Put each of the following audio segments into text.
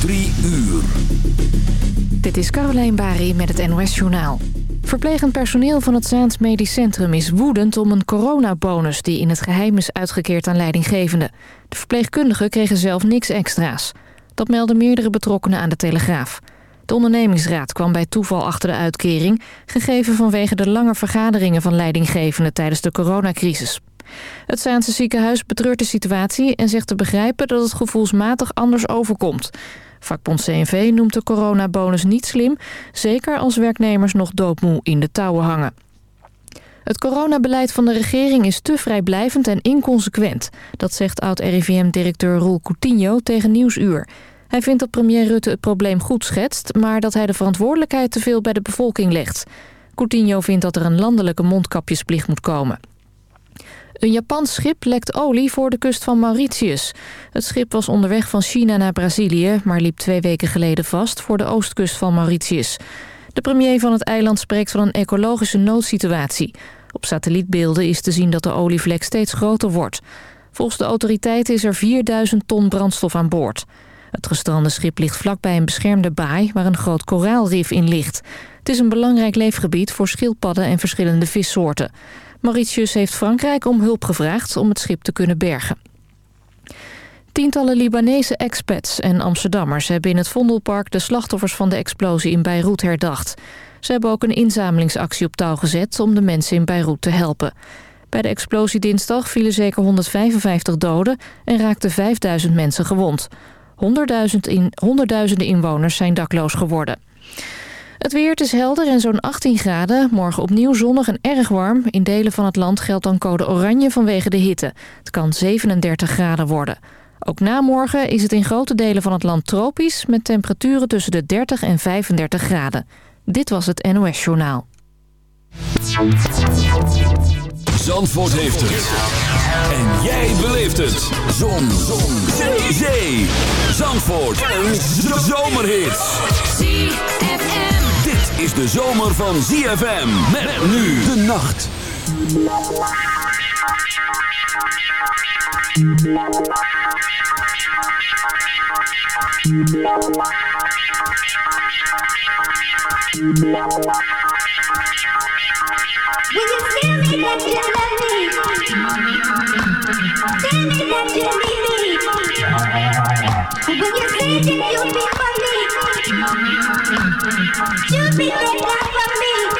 Drie uur. Dit is Caroline Bari met het NOS Journaal. Verplegend personeel van het Zaans Medisch Centrum is woedend om een coronabonus... die in het geheim is uitgekeerd aan leidinggevenden. De verpleegkundigen kregen zelf niks extra's. Dat melden meerdere betrokkenen aan de Telegraaf. De ondernemingsraad kwam bij toeval achter de uitkering... gegeven vanwege de lange vergaderingen van leidinggevenden tijdens de coronacrisis. Het Zaanse ziekenhuis betreurt de situatie en zegt te begrijpen dat het gevoelsmatig anders overkomt. Vakbond CNV noemt de coronabonus niet slim, zeker als werknemers nog doodmoe in de touwen hangen. Het coronabeleid van de regering is te vrijblijvend en inconsequent. Dat zegt oud-RIVM-directeur Roel Coutinho tegen Nieuwsuur. Hij vindt dat premier Rutte het probleem goed schetst... maar dat hij de verantwoordelijkheid te veel bij de bevolking legt. Coutinho vindt dat er een landelijke mondkapjesplicht moet komen. Een Japans schip lekt olie voor de kust van Mauritius. Het schip was onderweg van China naar Brazilië... maar liep twee weken geleden vast voor de oostkust van Mauritius. De premier van het eiland spreekt van een ecologische noodsituatie. Op satellietbeelden is te zien dat de olievlek steeds groter wordt. Volgens de autoriteiten is er 4000 ton brandstof aan boord. Het gestrande schip ligt vlakbij een beschermde baai... waar een groot koraalrif in ligt. Het is een belangrijk leefgebied voor schildpadden en verschillende vissoorten. Mauritius heeft Frankrijk om hulp gevraagd om het schip te kunnen bergen. Tientallen Libanese expats en Amsterdammers hebben in het Vondelpark de slachtoffers van de explosie in Beirut herdacht. Ze hebben ook een inzamelingsactie op touw gezet om de mensen in Beirut te helpen. Bij de explosie dinsdag vielen zeker 155 doden en raakten 5000 mensen gewond. honderdduizenden inwoners zijn dakloos geworden. Het weer is helder en zo'n 18 graden. Morgen opnieuw zonnig en erg warm. In delen van het land geldt dan code oranje vanwege de hitte. Het kan 37 graden worden. Ook na morgen is het in grote delen van het land tropisch... met temperaturen tussen de 30 en 35 graden. Dit was het NOS Journaal. Zandvoort heeft het. En jij beleeft het. Zon. Zon. Zee. Zee. Zandvoort. Een zomerhit is de zomer van ZFM. Met, nu de nacht. Will you feel me that you love me? Tell me that you need me. Will you say that you'll be for me? Be there for me.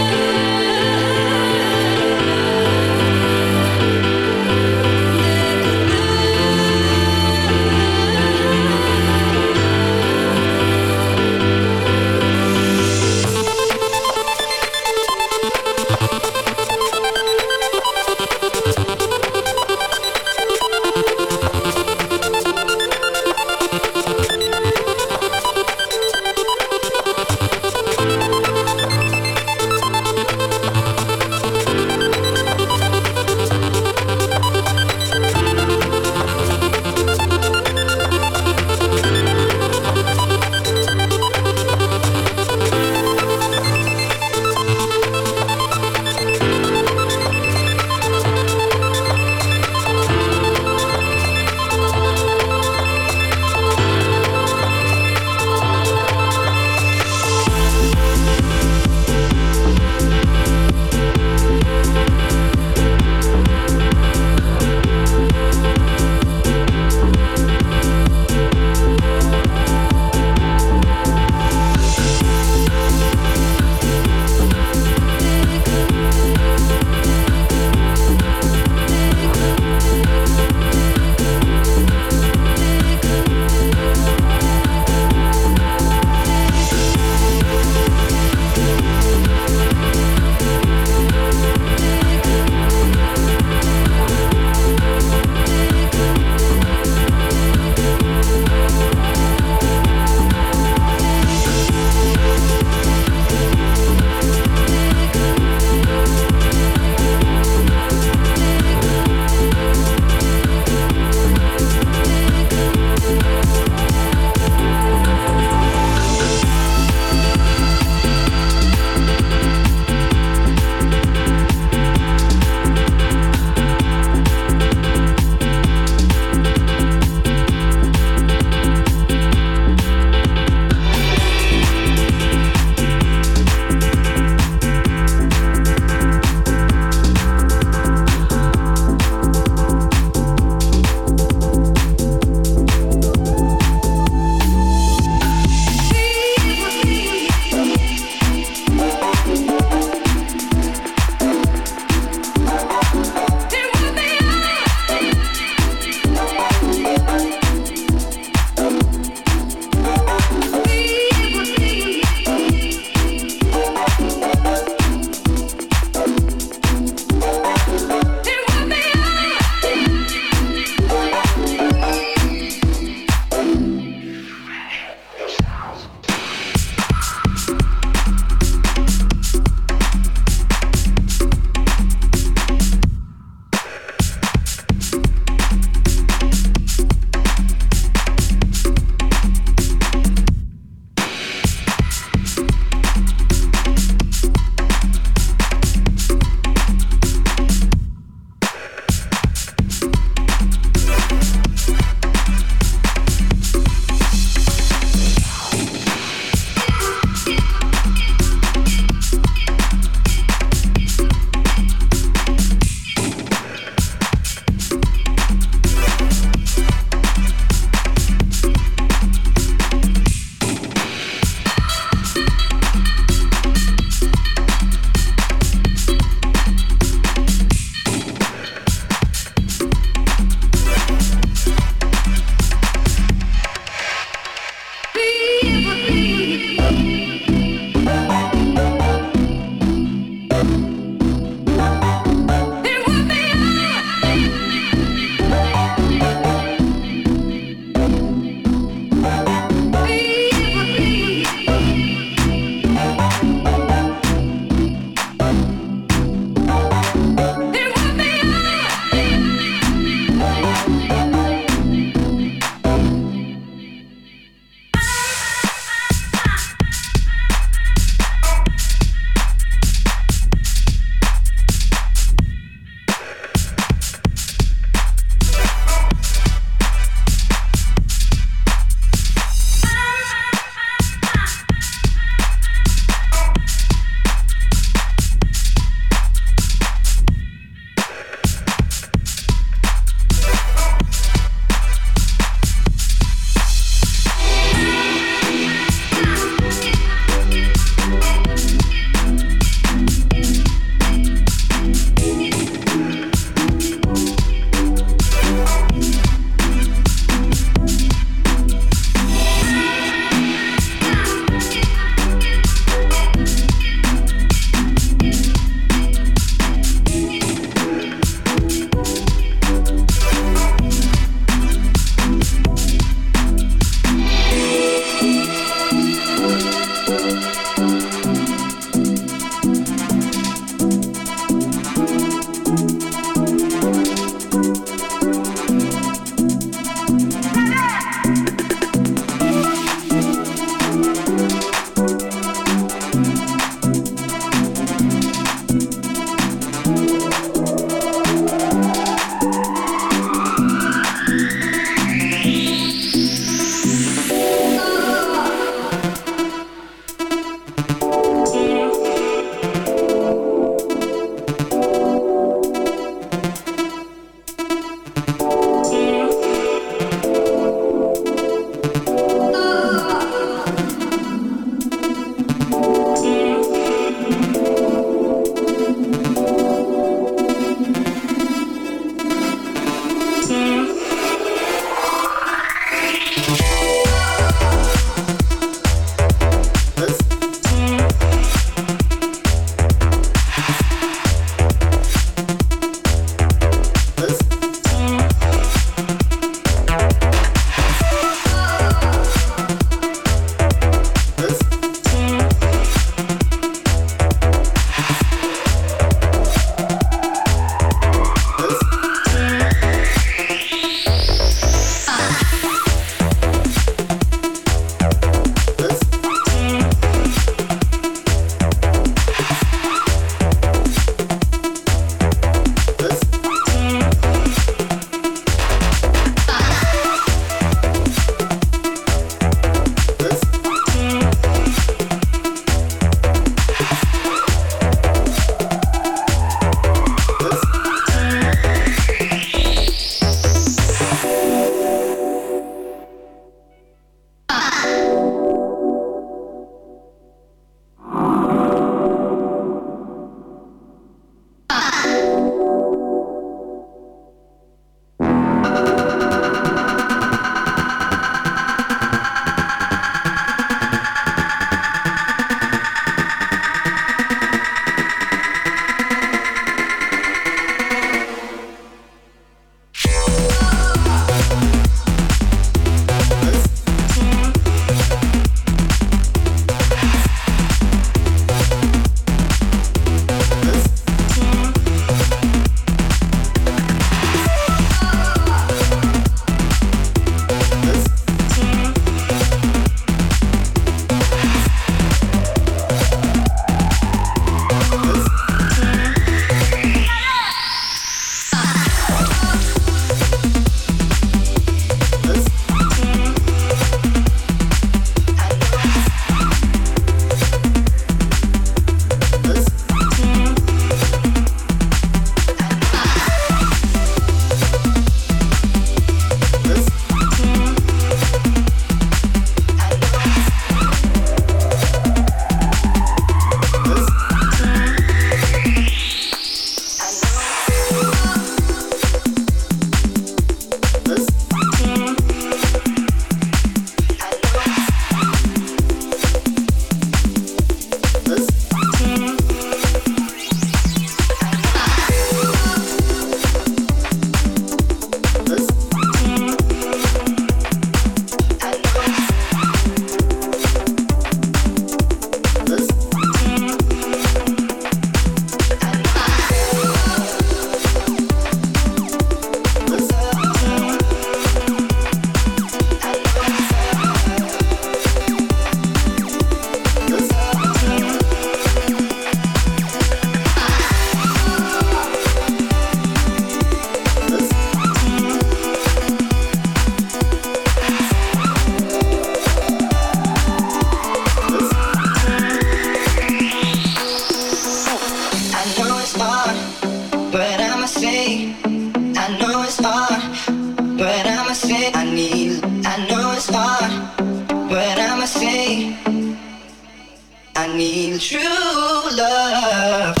love.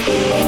Thank